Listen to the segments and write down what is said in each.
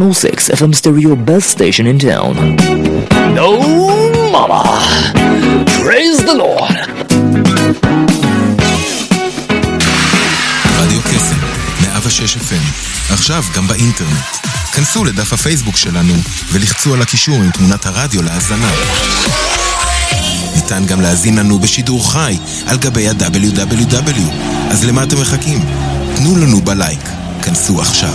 106 FM stereo best station in town. No mama! Praise the Lord! רדיו קסם, 106 FM, עכשיו גם באינטרנט. כנסו לדף הפייסבוק שלנו ולחצו על הקישור עם תמונת הרדיו להאזנה. ניתן גם להזין לנו בשידור חי על גבי ה-WW. אז למה אתם מחכים? תנו לנו בלייק. כנסו עכשיו.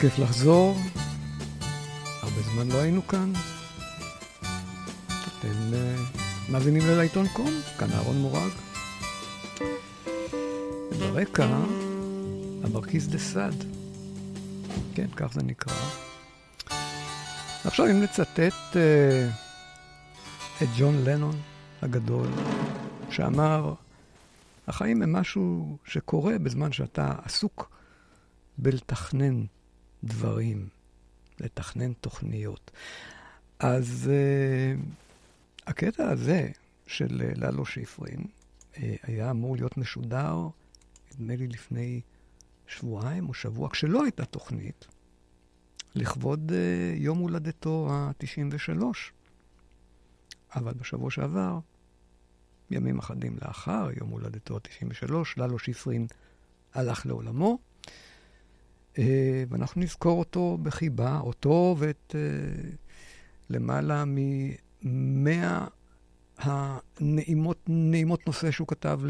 כיף לחזור. הרבה זמן לא היינו כאן. אתם uh, מאזינים לעיתון קום, כאן אהרון מורג. ברקע, המרכיז דה סאד. כן, כך זה נקרא. עכשיו אם נצטט uh, את ג'ון לנון הגדול, שאמר, החיים הם משהו שקורה בזמן שאתה עסוק בלתכנן דברים, לתכנן תוכניות. אז uh, הקטע הזה של uh, ללו שיפרין uh, היה אמור להיות משודר, נדמה לי לפני שבועיים או שבוע, כשלא הייתה תוכנית, לכבוד uh, יום הולדתו ה-93. אבל בשבוע שעבר, ימים אחדים לאחר יום הולדתו ה-93, ללו שיפרין הלך לעולמו. אה, ואנחנו נזכור אותו בחיבה, אותו ואת אה, למעלה ממאה הנעימות נעימות נושא שהוא כתב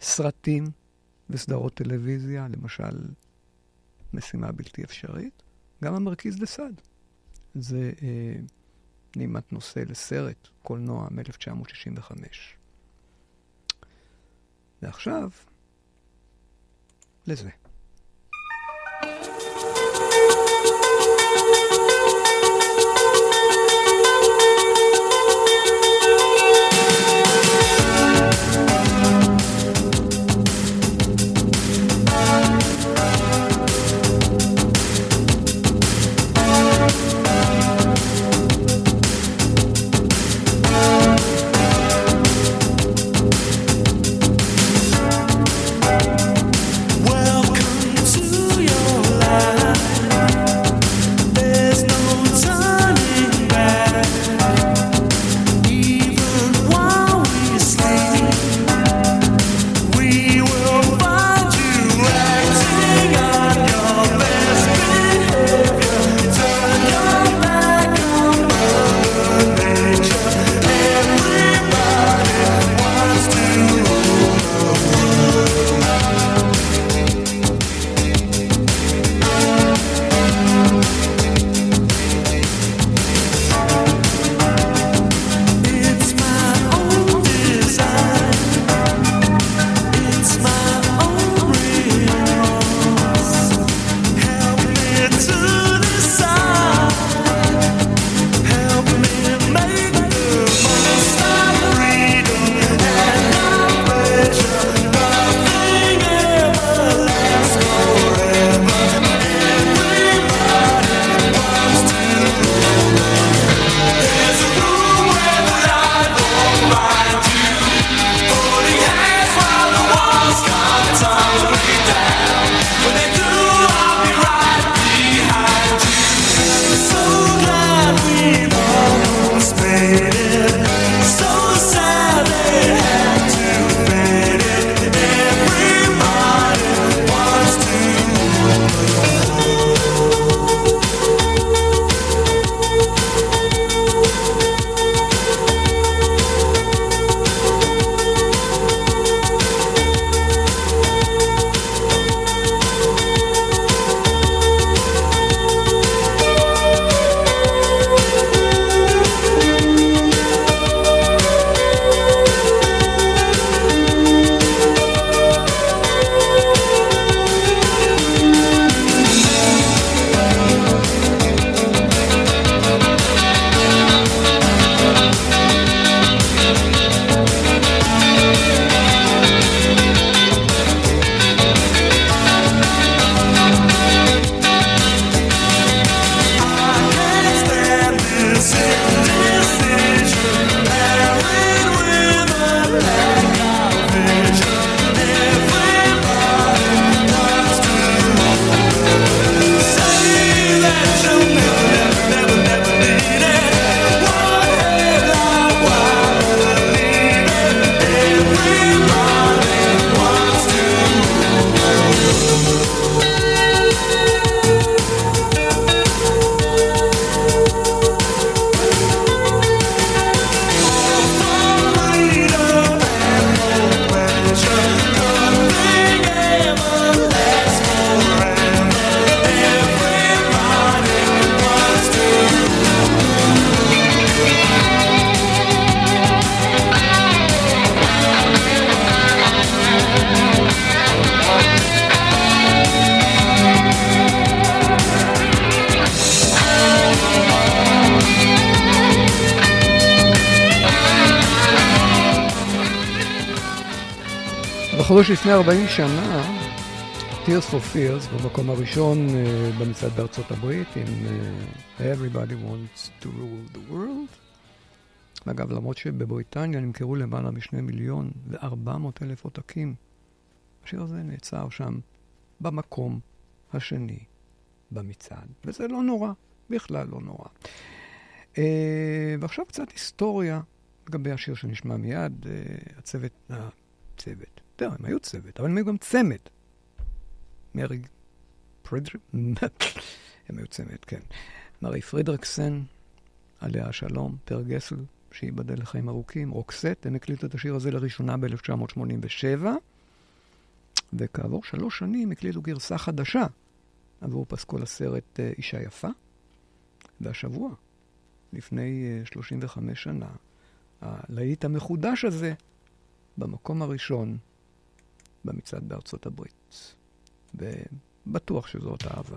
לסרטים וסדרות טלוויזיה, למשל משימה בלתי אפשרית, גם המרכיז לסד. זה אה, נעימת נושא לסרט קולנוע מ-1965. ועכשיו, לזה. חודש לפני 40 שנה, Tears for Fears במקום הראשון uh, במצעד בארצות הברית עם uh, Everybody wants to rule the world. אגב, למרות שבבריטניה נמכרו למעלה משני מיליון וארבע מאות אלף עותקים, השיר הזה נעצר שם במקום השני במצעד, וזה לא נורא, בכלל לא נורא. Uh, ועכשיו קצת היסטוריה לגבי השיר שנשמע מיד, הצוות, הצוות, תראה, הם היו צוות, אבל הם היו גם צמד. מרי פרידריק, הם היו צמד, כן. מרי פרידריקסן, עליה השלום, פר גסל, שייבדל לחיים ארוכים, רוקסט, הם הקליטו את השיר הזה לראשונה ב-1987, וכעבור שלוש שנים הקליטו גרסה חדשה עבור פסקול הסרט אה, אישה יפה, והשבוע, לפני 35 אה, שנה, הלהיט המחודש הזה במקום הראשון במצעד בארצות הברית. ובטוח שזאת אהבה.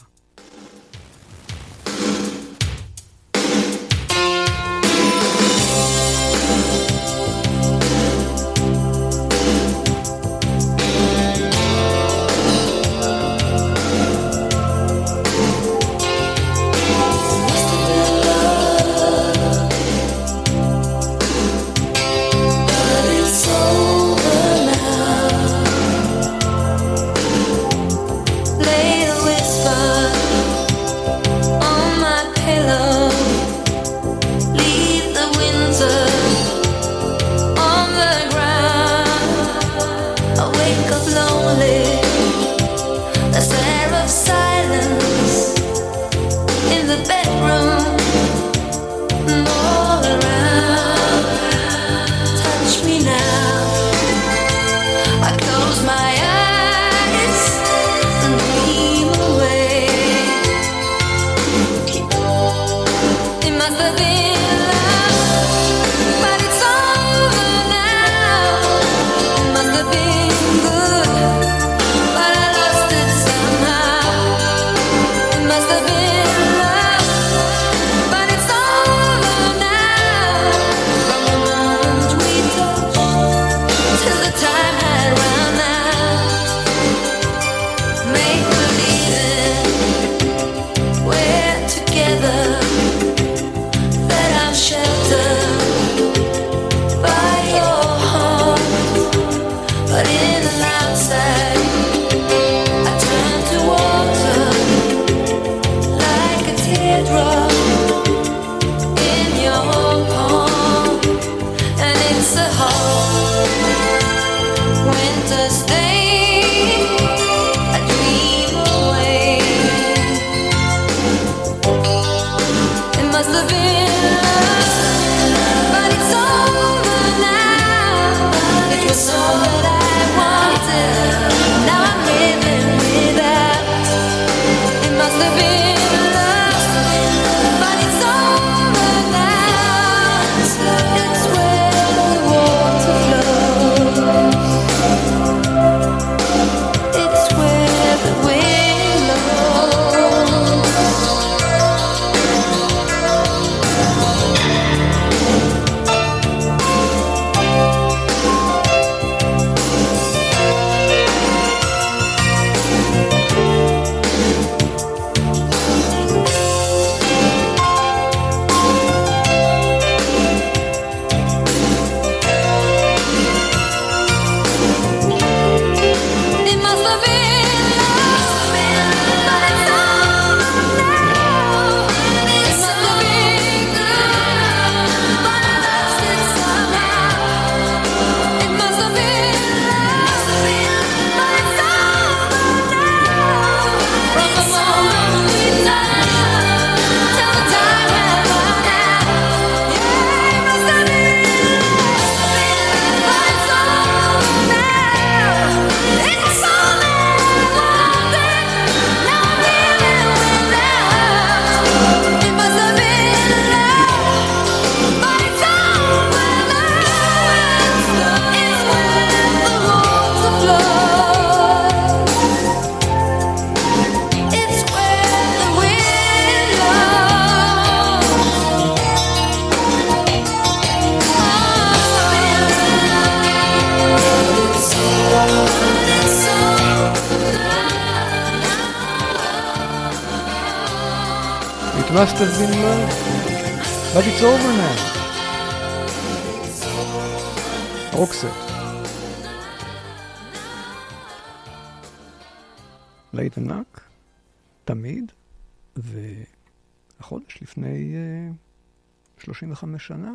שנה,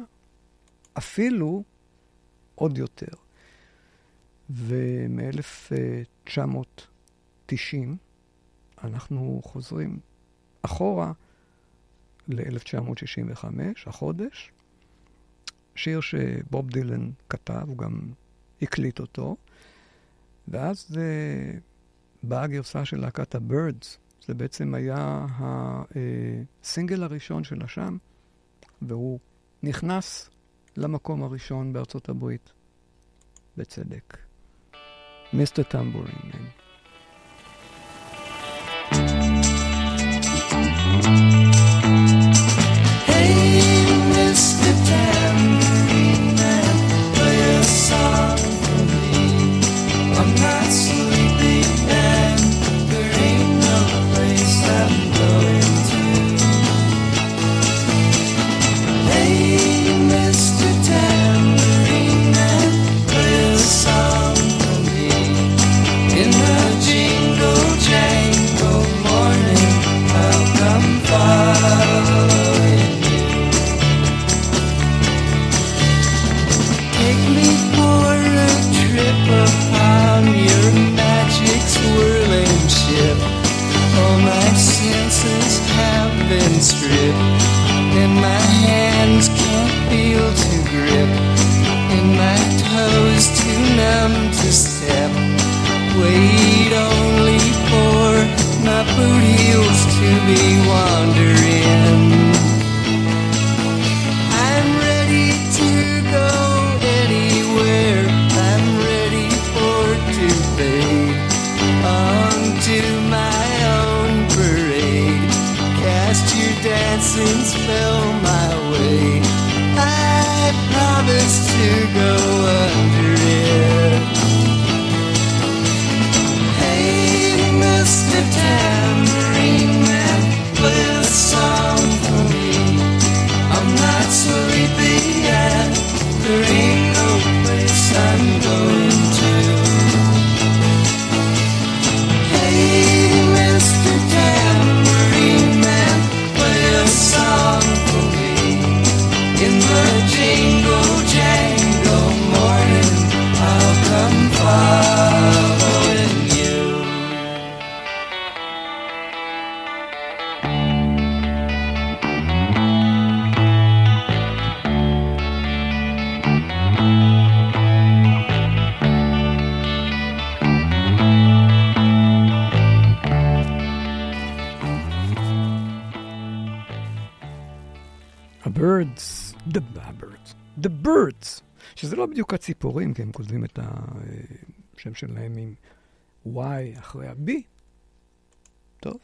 אפילו עוד יותר. ומ-1990 אנחנו חוזרים אחורה ל-1965, החודש, שיר שבוב דילן כתב, הוא גם הקליט אותו, ואז זה באה הגרסה של להקת הבירדס, זה בעצם היה הסינגל הראשון שלה שם, והוא נכנס למקום הראשון בארצות הברית, בצדק. מיסטר טמבורין. dreams fell my way. I promised to go. בדיוק הציפורים, כי הם כותבים את השם שלהם עם Y אחרי ה-B. טוב.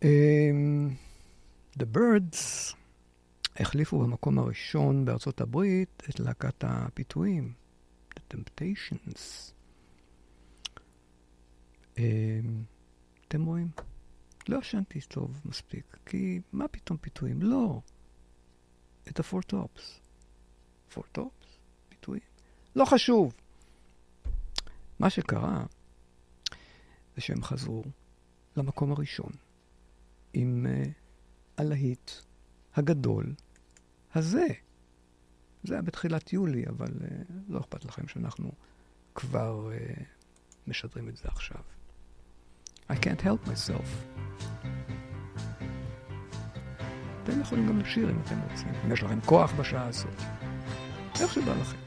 Um, The Birds החליפו במקום הראשון בארצות הברית את להקת הפיתויים, The Temptations. Um, אתם רואים? לא ישנתי טוב מספיק, כי מה פתאום פיתויים? לא. את הפור טופס. לא חשוב. מה שקרה זה שהם חזרו למקום הראשון עם uh, הלהיט הגדול הזה. זה היה בתחילת יולי, אבל uh, לא אכפת לכם שאנחנו כבר uh, משדרים את זה עכשיו. I can't help myself. אתם יכולים גם לשיר אם אתם רוצים, אם יש לכם כוח בשעה הזאת. איך שבא לכם.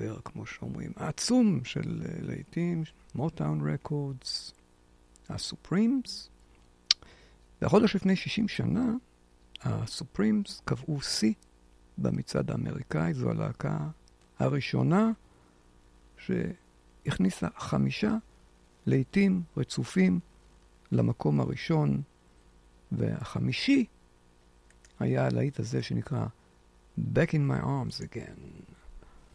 היוצר, כמו שאומרים, העצום של uh, להיטים, מוטאון רקורדס, הסופרימס. והחודש לפני 60 שנה, הסופרימס קבעו שיא במצעד האמריקאי. זו הלהקה הראשונה שהכניסה חמישה להיטים רצופים למקום הראשון, והחמישי היה הלהיט הזה שנקרא Back in my arms again.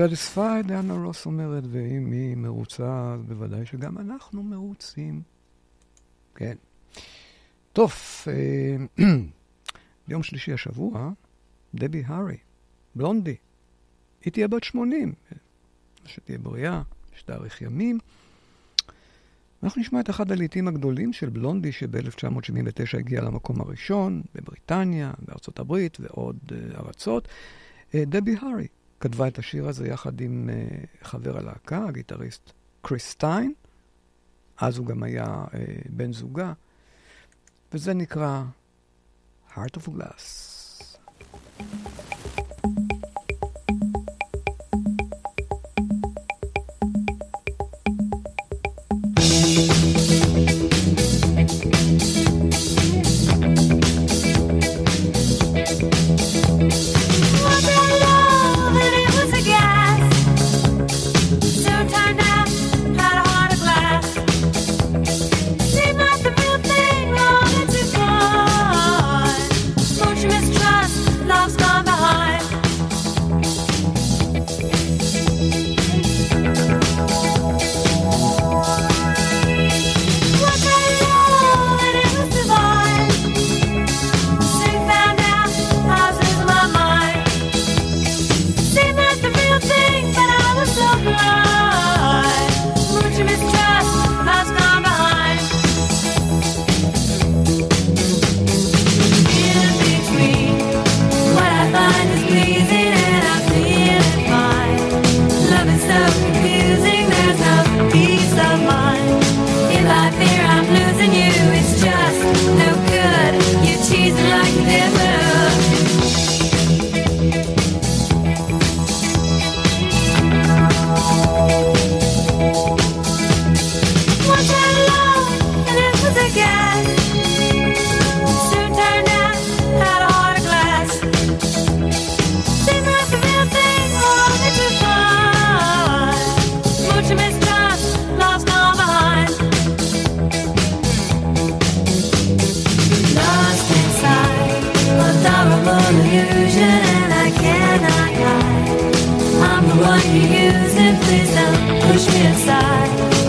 satisfied, אנה רוס אומרת, ואם היא מרוצה, אז בוודאי שגם אנחנו מרוצים. כן. טוב, אה, ביום שלישי השבוע, דבי הארי, בלונדי, היא תהיה בת 80, שתהיה בריאה, שתאריך ימים. אנחנו נשמע את אחד הלעיתים הגדולים של בלונדי, שב-1979 הגיע למקום הראשון, בבריטניה, בארצות הברית ועוד uh, ארצות, uh, דבי הארי. כתבה את השיר הזה יחד עם uh, חבר הלהקה, הגיטריסט קריס סטיין, אז הוא גם היה uh, בן זוגה, וזה נקרא Heart of Glass. push me inside.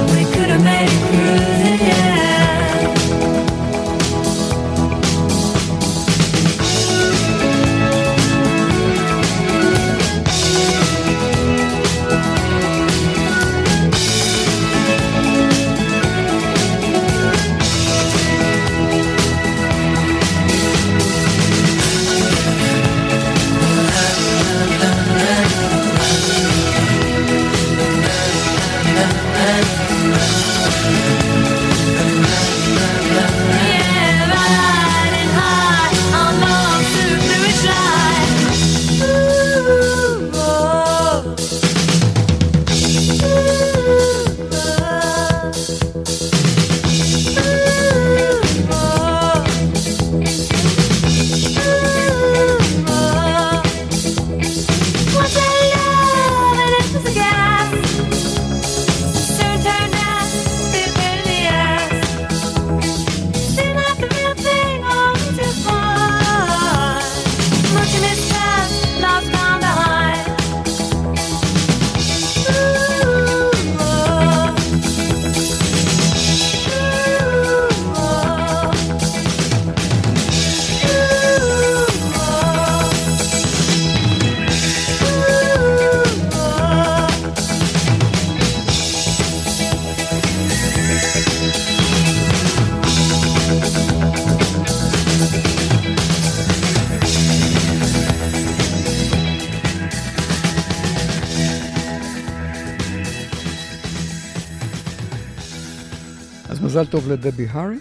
מזל טוב לדבי הארי,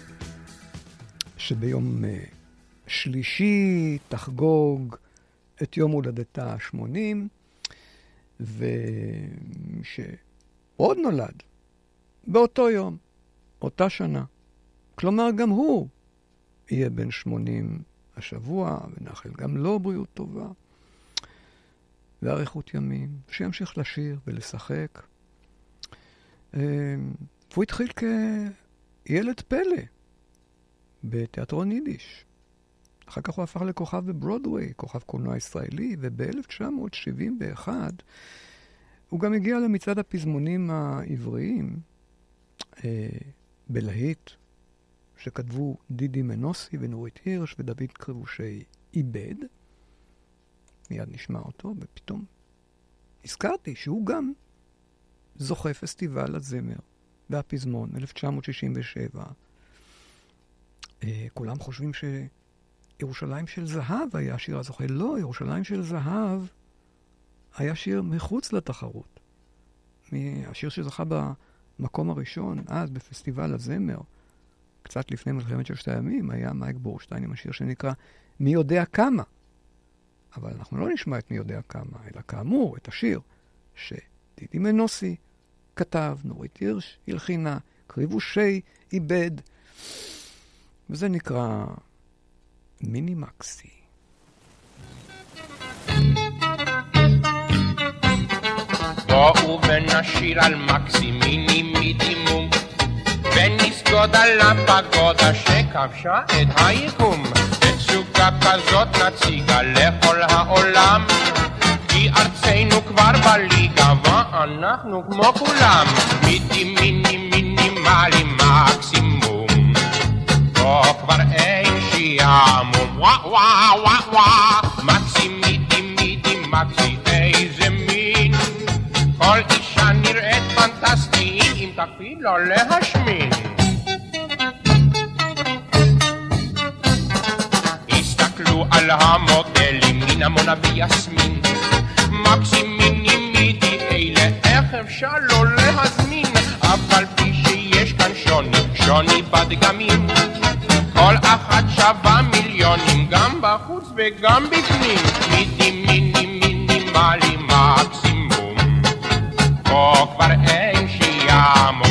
שביום uh, שלישי תחגוג את יום הולדתה ה-80, ושעוד נולד באותו יום, אותה שנה. כלומר, גם הוא יהיה בן 80 השבוע, ונאחל גם לו בריאות טובה ואריכות ימים, שימשיך לשיר ולשחק. אה, והוא התחיל כ... ילד פלא בתיאטרון יידיש. אחר כך הוא הפך לכוכב בברודוויי, כוכב קולנוע ישראלי, וב-1971 הוא גם הגיע למצעד הפזמונים העבריים אה, בלהיט, שכתבו דידי מנוסי ונורית הירש ודוד קרבושי איבד. מיד נשמע אותו, ופתאום הזכרתי שהוא גם זוכה פסטיבל הזמר והפזמון, 1967. אה, כולם חושבים שירושלים של זהב היה השיר הזוכה. לא, ירושלים של זהב היה שיר מחוץ לתחרות. השיר שזכה במקום הראשון, אז בפסטיבל הזמר, קצת לפני מלחמת ששת הימים, היה מייק בורשטיין עם השיר שנקרא מי יודע כמה. אבל אנחנו לא נשמע את מי יודע כמה, אלא כאמור, את השיר שדידי מנוסי כתב, נורית הירש הלחינה, קריבושי איבד, וזה נקרא מיני מקסי. בואו ונשיר על מקסי מיני מינימום ונסגוד על הפגודה שכבשה את היקום. תצוגה כזאת נציגה לכל העולם כי ארצנו כבר בליגה ואנחנו כמו כולם מידי מיני מינימלי מקסימום פה כבר אין שיעמום וואה וואה וואה וואה מקסי מידי מידי מקסי איזה מין כל אישה נראית פנטסטי אם תקפיד לא להשמין הסתכלו על המודלים מן המונה ויסמין אפשר לא להזמין? אף על פי שיש כאן שוני, שוני בדגמים. כל אחת שווה מיליונים, גם בחוץ וגם בפנים. מידי מיני מינימלי מקסימום. פה כבר אין שיעמום.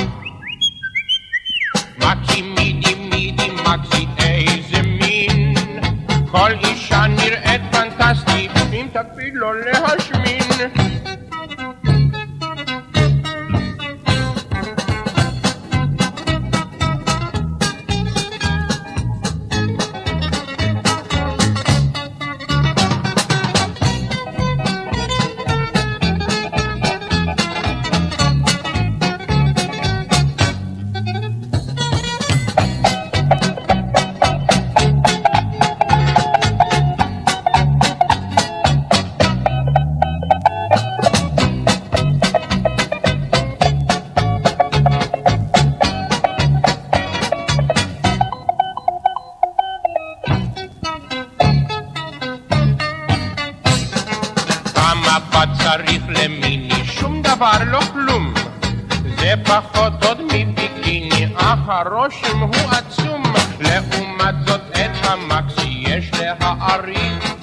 הרושם הוא עצום. לעומת זאת את המקסי יש להעריך.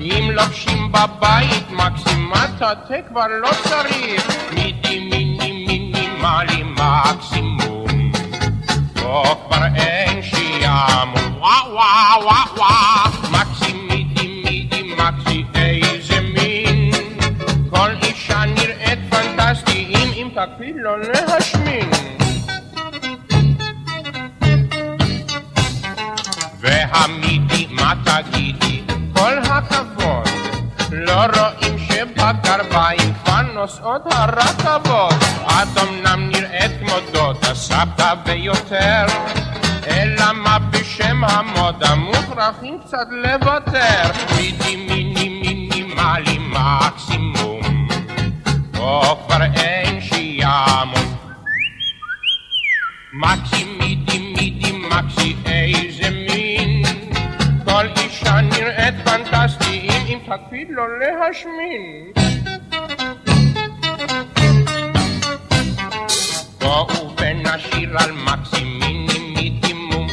אם לובשים בבית מקסימטה, כבר לא צריך. מידי מיני מינימלי מקסימום. פה כבר כבר נוסעות הרכבות. את אמנם נראית כמו דודה סבתא ויותר אלא מה בשם המודה מוכרחים קצת לוותר. מידי מיני מינימלי מקסימום. פה כבר אין שיעמום מקסי מידי מידי מקסי איזה מין. כל אישה נראית פנטסטי אם תקפיד לא להשמין בואו ונשיר על מקסי מיני מידימום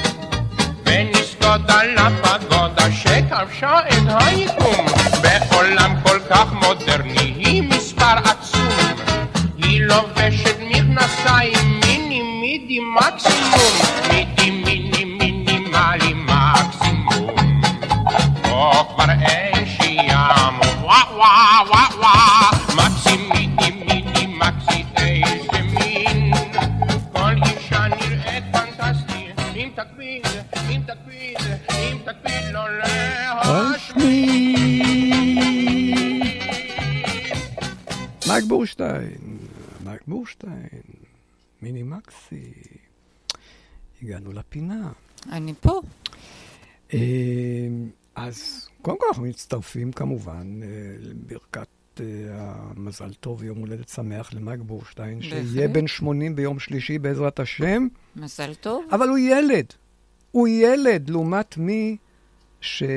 ונזכות על הפגודה שכבשה את היקום בורשטיין, מיני מקסי. הגענו לפינה. אני פה. אה, אז קודם כל אנחנו מצטרפים כמובן אה, לברכת אה, המזל טוב, יום הולדת שמח למייק בורשטיין. שיהיה בן 80 ביום שלישי בעזרת השם, מזל טוב. אבל הוא ילד. הוא ילד לעומת מי שבסוף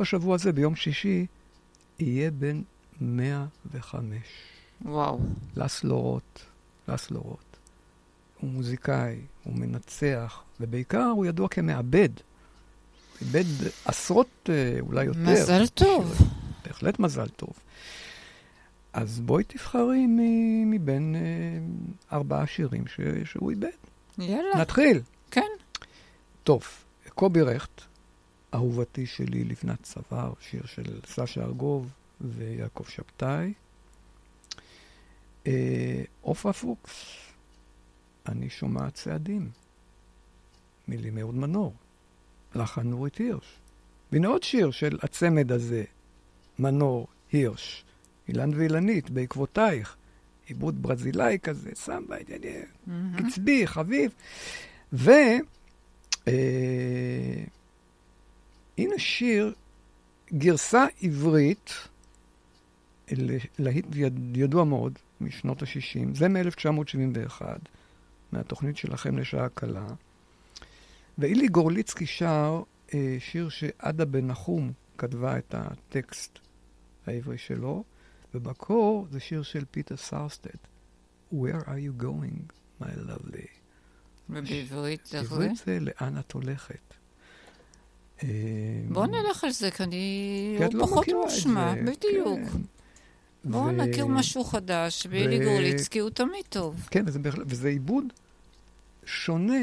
השבוע הזה, ביום שישי, יהיה בן 105. וואו. לס לורוט, לס לורוט. הוא מוזיקאי, הוא מנצח, ובעיקר הוא ידוע כמעבד. איבד עשרות, אה, אולי יותר. מזל טוב. בהחלט מזל טוב. אז בואי תבחרי מבין אה, ארבעה שירים ש- שהוא איבד. יאללה. נתחיל. כן. טוב, קובי רכט, אהובתי שלי לבנת צוואר, שיר של סשה ארגוב ויעקב שבתאי. אה, עופרה פוקס, אני שומעת צעדים, מילים אהוד מנור, לחן נורית הירש. והנה עוד שיר של הצמד הזה, מנור, הירש, אילן ואילנית, בעקבותייך, עיבוד ברזילאי כזה, סמבה, קצבי, חביב. ו... אה, שיר, גרסה עברית, להיט יד- ידוע מאוד, משנות ה-60, זה מ-1971, מהתוכנית שלכם לשעה קלה. ואילי גורליצקי שר אה, שיר שעדה בן נחום כתבה את הטקסט העברי שלו, ובמקור זה שיר של פיטר סארסטד, Where are you going, my lovely? ובעברית זה אחרי? בעברית זה לאן את הולכת. אה, בואו נלך על זה, כי אני כי לא פחות מושמע. בדיוק. כן. בואו ו- נכיר משהו חדש, ואילי ו- גורליצקי הוא תמיד טוב. כן, וזה, בהחלט, וזה עיבוד שונה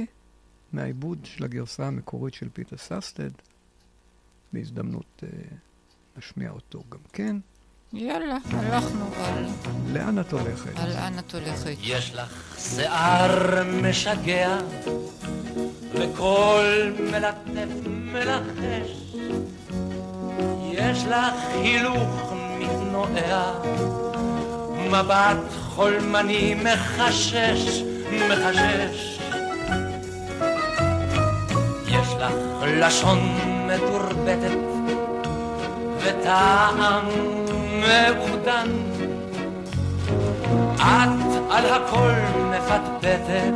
מהעיבוד של הגרסה המקורית של פיטר סארסטד. בהזדמנות אה, נשמיע אותו גם כן. יאללה, הלכנו על לאן את הולכת? על לאן את הולכת. יש לך שיער משגע, וקול מלטף מלחש. יש לך הילוך מתנועע, מבט חולמני מחשש, מחשש. יש לך לשון מתורבתת, וטעם מעודן. את על הכל מפטפטת,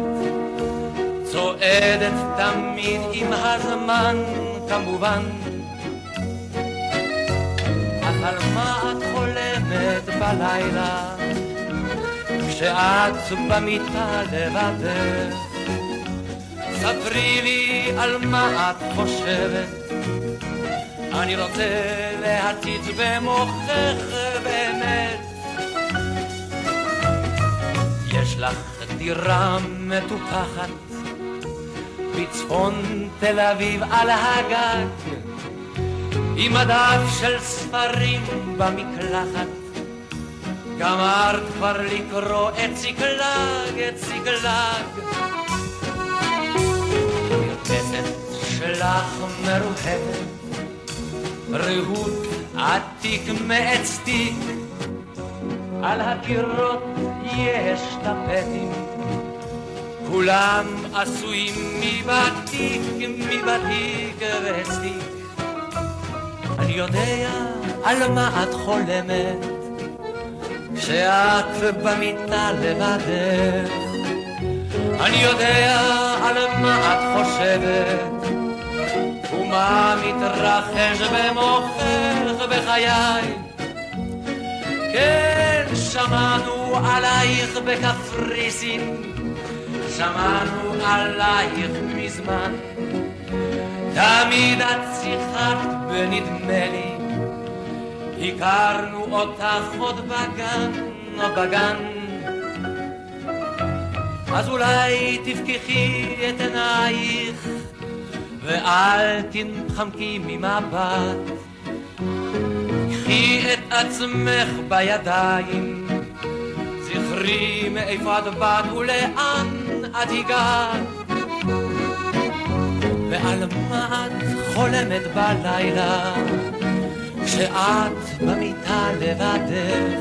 צועדת תמיד עם הזמן כמובן. על מה את חולמת בלילה, כשאת במיטה לבדך. ספרי לי על מה את חושבת, אני רוצה להציץ במוחך באמת. יש לך דירה מטופחת בצפון תל אביב על הגג, עם מדף של ספרים במקלחת. גמרת כבר לקרוא את ציקלג, את ציקלג. המרפסת שלך מרוחבת, ריהוט עתיק מעץ תיק, על הקירות יש טפטים, כולם עשויים מבטיק, מבטיק וסטיק. אני יודע על מה את חולמת, כשאת במיטה לבדך. אני יודע על מה את חושבת, ומה מתרחש במוחך בחיי. כן, שמענו עלייך בקפריסין, שמענו עלייך מזמן. תמיד את שיחקת בנדמה לי, הכרנו אותך עוד בגן, בגן. אז אולי תפקחי את עינייך, ואל תתחמקי ממבט. קחי את עצמך בידיים, זכרי מאיפה את באת ולאן את הגעת. ועל מה את חולמת בלילה, כשאת במיטה לבדך.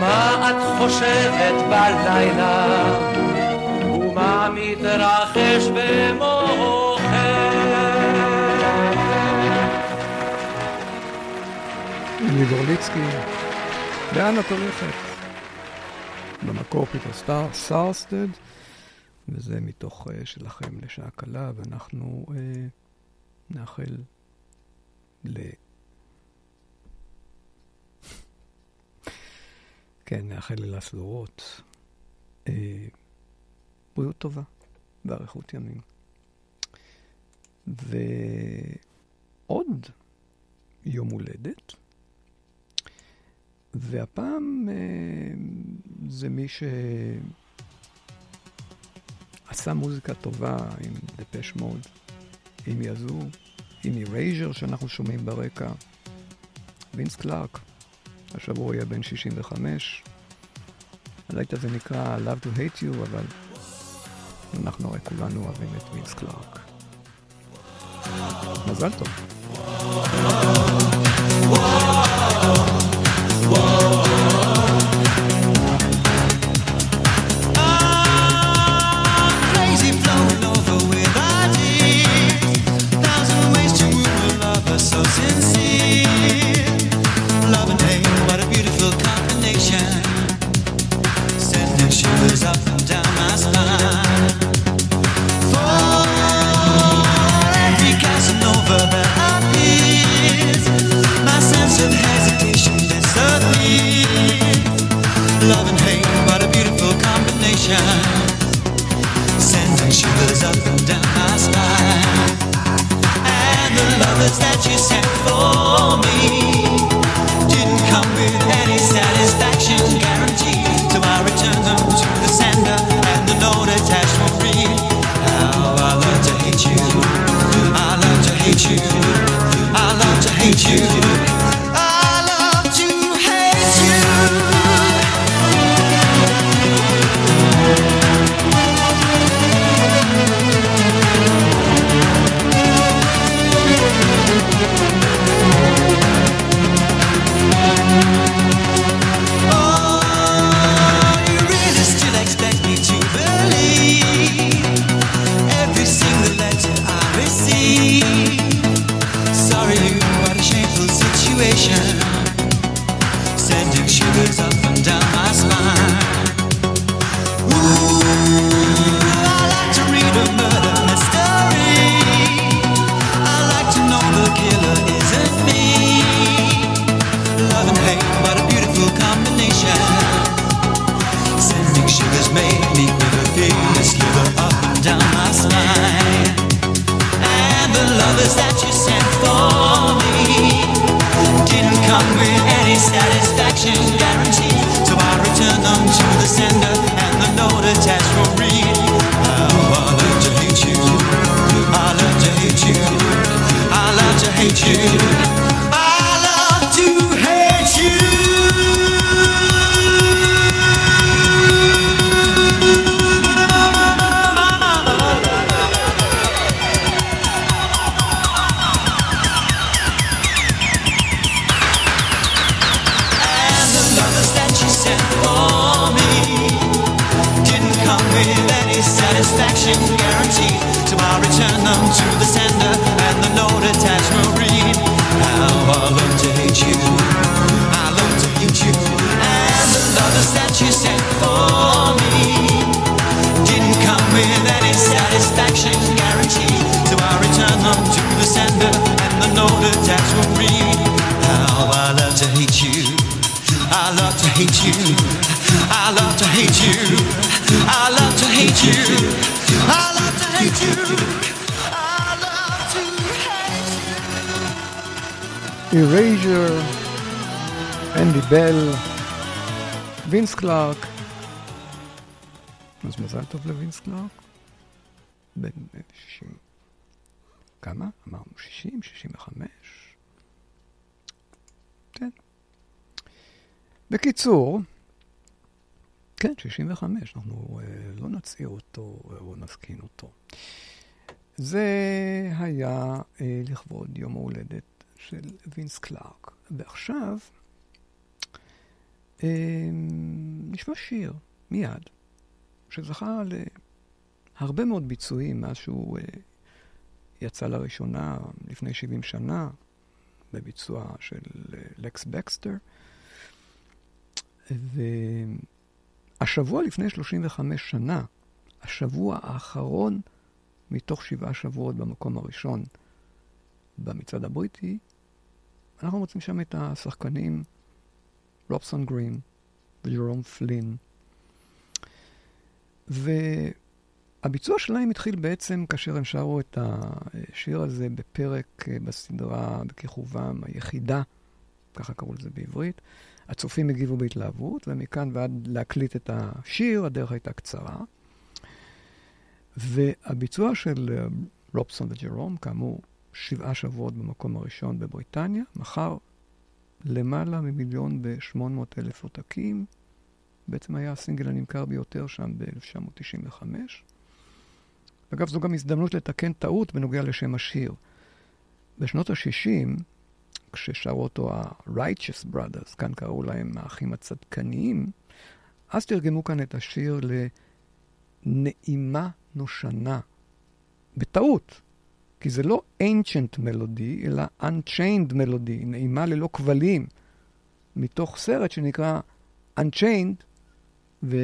מה את חושבת בלילה, ומה מתרחש במוחך. אילי גורליצקי, לאן את הולכת? במקור פיטר סטאר, סארסטד, וזה מתוך אה, שלכם לשעה קלה, ואנחנו אה, נאחל ל... כן, נאחל ללס דורות uh, בריאות טובה ואריכות ימים. ועוד יום הולדת. והפעם אה, זה מי שעשה מוזיקה טובה עם דפש מוד, עם יזו, עם אירייז'ר שאנחנו שומעים ברקע, וינס קלארק, השבוע יהיה בן 65. הלהיט הזה נקרא Love to Hate You, אבל אנחנו הרי כולנו אוהבים את וינס קלארק. מזל טוב. Crazy of בל, וינס קלארק. אז מזל טוב לווינס קלארק. בן 60. כמה? אמרנו 60, 65. כן. בקיצור, כן, 65, אנחנו אה, לא נצעיר אותו אה, או נזקין אותו. זה היה אה, לכבוד יום ההולדת של וינס קלארק. ועכשיו נשמע שיר, מיד, שזכה להרבה מאוד ביצועים מאז שהוא אה, יצא לראשונה לפני 70 שנה, בביצוע של אה, לקס בקסטר. והשבוע לפני 35 שנה, השבוע האחרון מתוך שבעה שבועות במקום הראשון במצעד הבריטי, אנחנו מוצאים שם את השחקנים רובסון גרין וג'רום פלין. והביצוע שלהם התחיל בעצם כאשר הם שרו את השיר הזה בפרק אה, בסדרה בכיכובם היחידה, ככה קראו לזה בעברית. הצופים הגיבו בהתלהבות, ומכאן ועד להקליט את השיר, הדרך הייתה קצרה. והביצוע של אה, רובסון וג'רום, כאמור, שבעה שבועות במקום הראשון בבריטניה, מכר למעלה ממיליון ב-800 אלף עותקים. בעצם היה הסינגל הנמכר ביותר שם ב-1995. אגב, זו גם הזדמנות לתקן טעות בנוגע לשם השיר. בשנות ה-60, כששרו אותו ה-Righteous Brothers, כאן קראו להם האחים הצדקניים, אז תרגמו כאן את השיר לנעימה נושנה. בטעות, כי זה לא ancient melody, אלא unchained melody, נעימה ללא כבלים, מתוך סרט שנקרא Unchained, והוא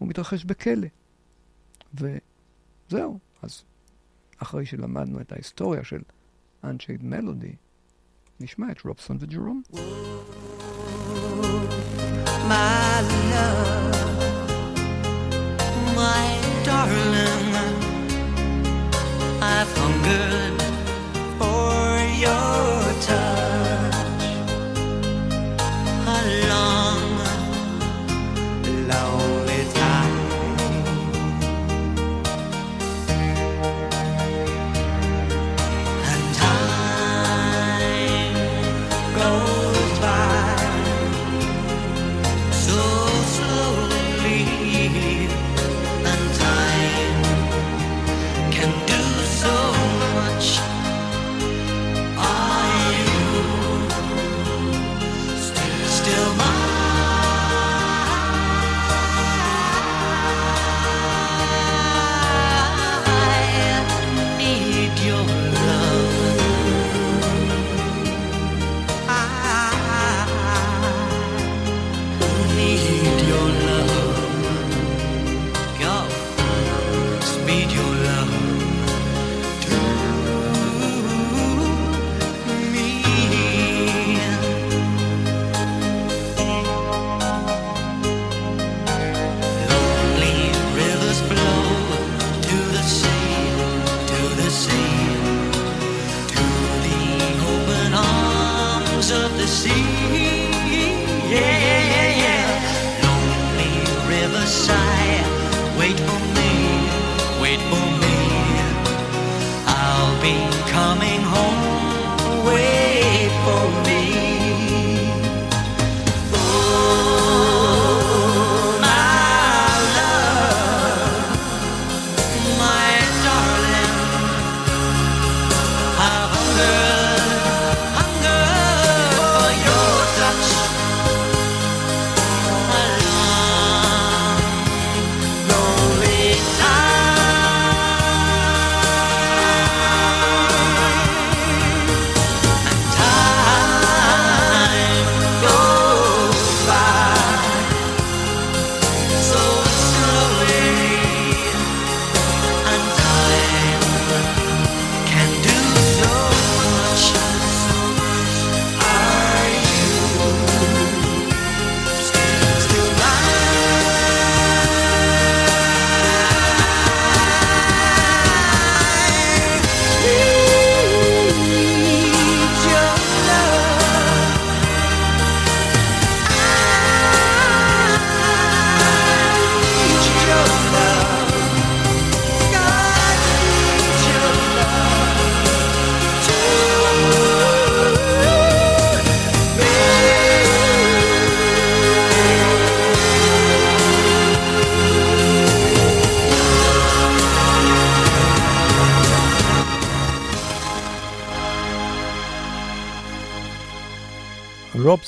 מתרחש בכלא. וזהו, אז אחרי שלמדנו את ההיסטוריה של Unchained Melody, נשמע את רובסון וג'רום. my love, my darling. good.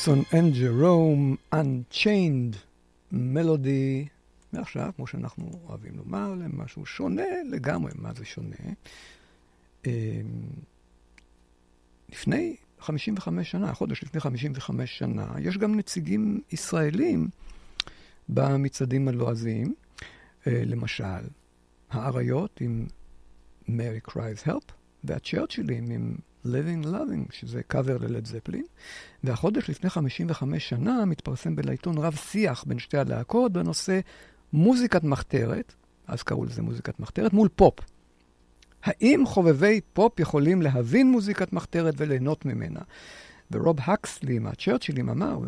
רובסון אנד ג'רום, Unchained מלודי, ועכשיו, כמו שאנחנו אוהבים לומר, למשהו שונה לגמרי. מה זה שונה? אמ, לפני 55 שנה, חודש לפני 55 שנה, יש גם נציגים ישראלים במצעדים הלועזיים. אה, למשל, האריות עם Mary Cries Help, והצ'רצ'ילים עם Living Loving, שזה קאבר ללד זפלין. והחודש לפני 55 שנה מתפרסם בלהיטון רב שיח בין שתי הלהקות בנושא מוזיקת מחתרת, אז קראו לזה מוזיקת מחתרת, מול פופ. האם חובבי פופ יכולים להבין מוזיקת מחתרת וליהנות ממנה? ורוב הקסלי מהצ'רצ'ילים אמר,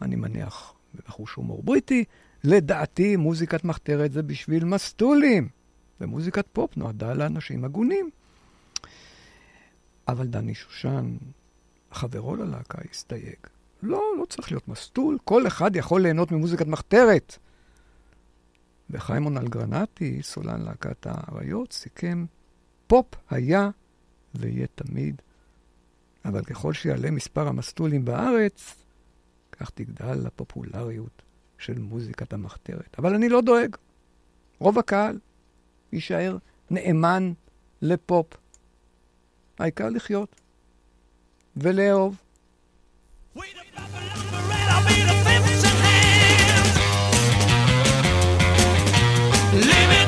ואני מניח בחוש הומור בריטי, לדעתי מוזיקת מחתרת זה בשביל מסטולים, ומוזיקת פופ נועדה לאנשים הגונים. אבל דני שושן, חברו ללהקה, הסתייג. לא, לא צריך להיות מסטול, כל אחד יכול ליהנות ממוזיקת מחתרת. וחיימון אלגרנטי, סולן להקת האריות, סיכם, פופ היה ויהיה תמיד, אבל ככל שיעלה מספר המסטולים בארץ, כך תגדל הפופולריות של מוזיקת המחתרת. אבל אני לא דואג. רוב הקהל יישאר נאמן לפופ. העיקר לחיות ולאהוב. Living,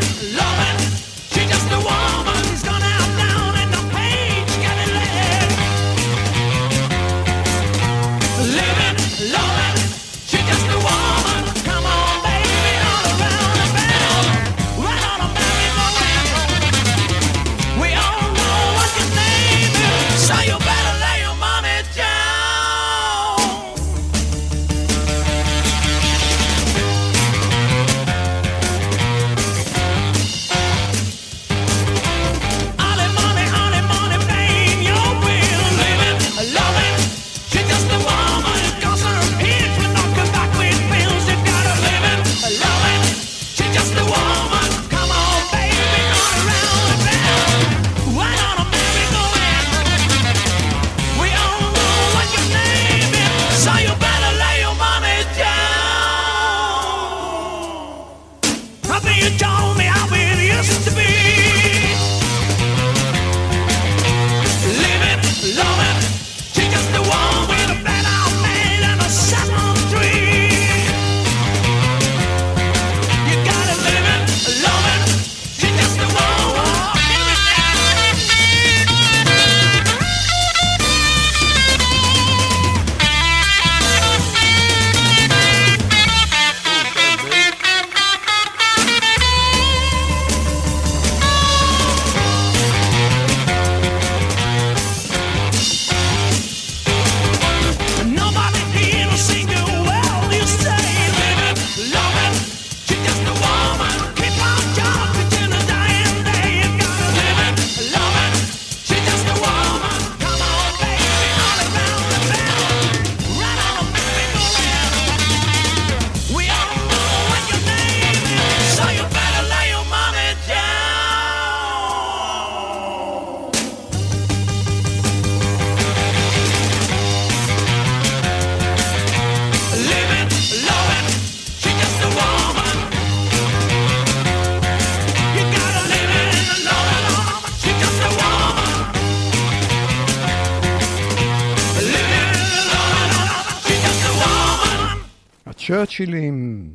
צ'רצ'ילים.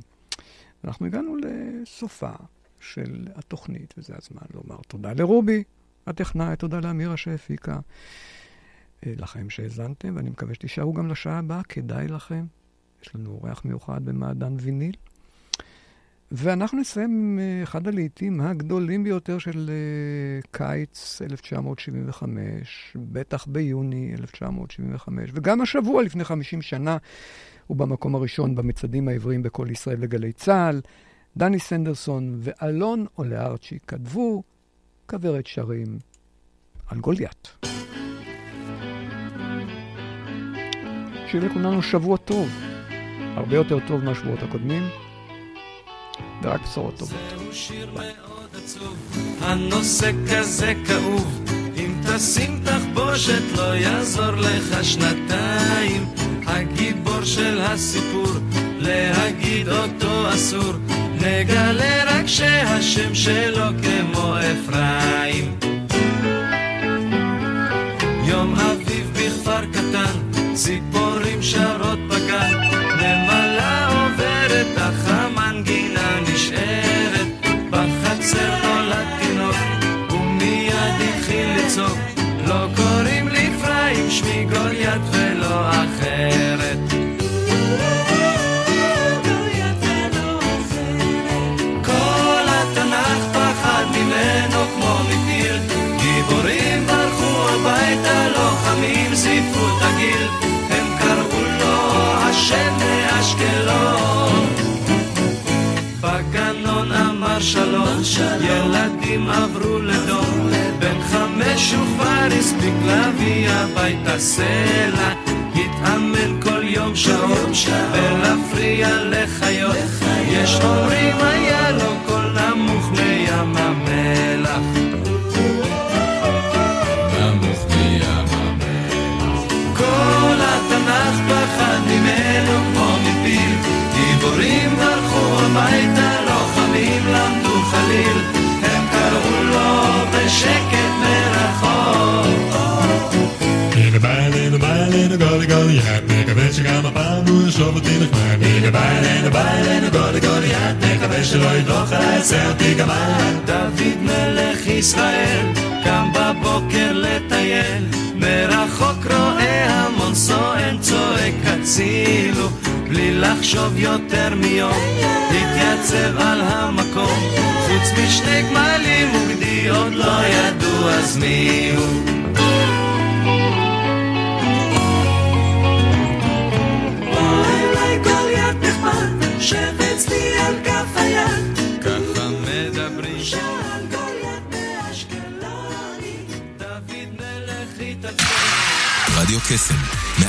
אנחנו הגענו לסופה של התוכנית, וזה הזמן לומר תודה לרובי, הטכנאי, תודה לאמירה שהפיקה. אה, לכם שהאזנתם, ואני מקווה שתישארו גם לשעה הבאה, כדאי לכם. יש לנו אורח מיוחד במעדן ויניל. ואנחנו נסיים אה, אחד הלעיתים הגדולים ביותר של אה, קיץ 1975, בטח ביוני 1975, וגם השבוע לפני 50 שנה הוא במקום הראשון במצעדים העבריים בכל ישראל לגלי צה"ל. דני סנדרסון ואלון אולארצ'י כתבו כוורת שרים על גוליית. שיהיה לכולנו שבוע טוב, הרבה יותר טוב מהשבועות הקודמים, ורק בשורות טובות. מאוד עצוב, הנושא כזה כאוב, אם תשים תחבושת לא יעזור לך שנתיים, הגיבור של הסיפור, להגיד אותו אסור, נגלה רק שהשם שלו כמו אפרים. השם מאשקלון. בגנון אמר שלום, ילדים עברו לדום, בן חמש הוא כבר הספיק להביא הביתה סלע, התאמן כל יום שעות, ולהפריע לחיות, יש אומרים היה לו קול גיבורים ברחו הביתה, לוחמים למדו חליל, הם קראו לו בשקט מרחוק. הנה בא, הנה בא, הנה גולי גוליית, מקווה שגם הפעם הוא יחשוב אותי נחמד. הנה בא, הנה בא, הנה גולי גוליית, מקווה שלא ידרוך עליי, עשה אותי גמל. דוד מלך ישראל קם בבוקר לטייל מרחוק רואה המון סואן צועק הצילו בלי לחשוב יותר מיום. התייצב על המקום חוץ משני גמלים וגדי עוד לא ידעו אז מי הוא. שב אצלי על כף היד. ככה מדברים. שאל גוליית באשקלוני דוד מלך התעצבן. רדיו קסם,